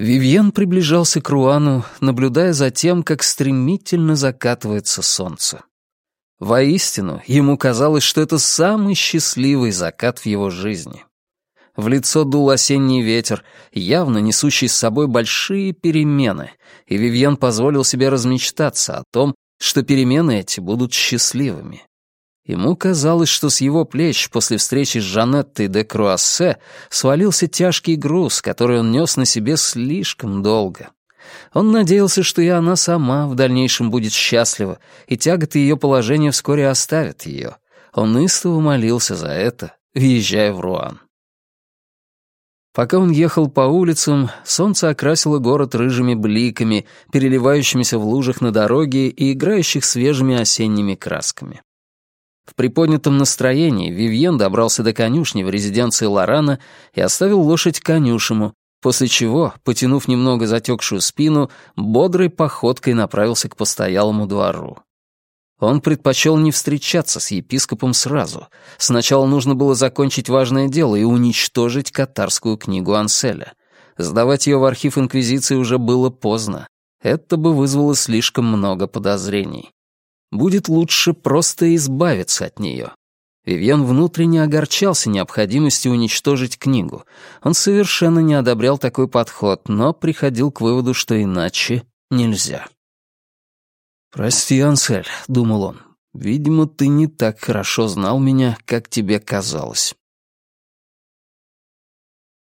Вивьен приближался к Руану, наблюдая за тем, как стремительно закатывается солнце. Воистину, ему казалось, что это самый счастливый закат в его жизни. В лицо дул осенний ветер, явно несущий с собой большие перемены, и Вивьен позволил себе размечтаться о том, что перемены эти будут счастливыми. Ему казалось, что с его плеч после встречи с Жанеттой де Круассе свалился тяжкий груз, который он нес на себе слишком долго. Он надеялся, что и она сама в дальнейшем будет счастлива, и тяготы ее положения вскоре оставят ее. Он истово молился за это, въезжая в Руан. Пока он ехал по улицам, солнце окрасило город рыжими бликами, переливающимися в лужах на дороге и играющих свежими осенними красками. В приподнятом настроении Вивьен добрался до конюшни в резиденции Лорана и оставил лошадь конюшему, после чего, потянув немного затекшую спину, бодрой походкой направился к постоялому двору. Он предпочел не встречаться с епископом сразу. Сначала нужно было закончить важное дело и уничтожить катарскую книгу Анселя. Сдавать ее в архив Инквизиции уже было поздно. Это бы вызвало слишком много подозрений. Будет лучше просто избавиться от нее. Вивьен внутренне огорчался необходимости уничтожить книгу. Он совершенно не одобрял такой подход, но приходил к выводу, что иначе нельзя. «Прости, Ансель», — думал он. «Видимо, ты не так хорошо знал меня, как тебе казалось».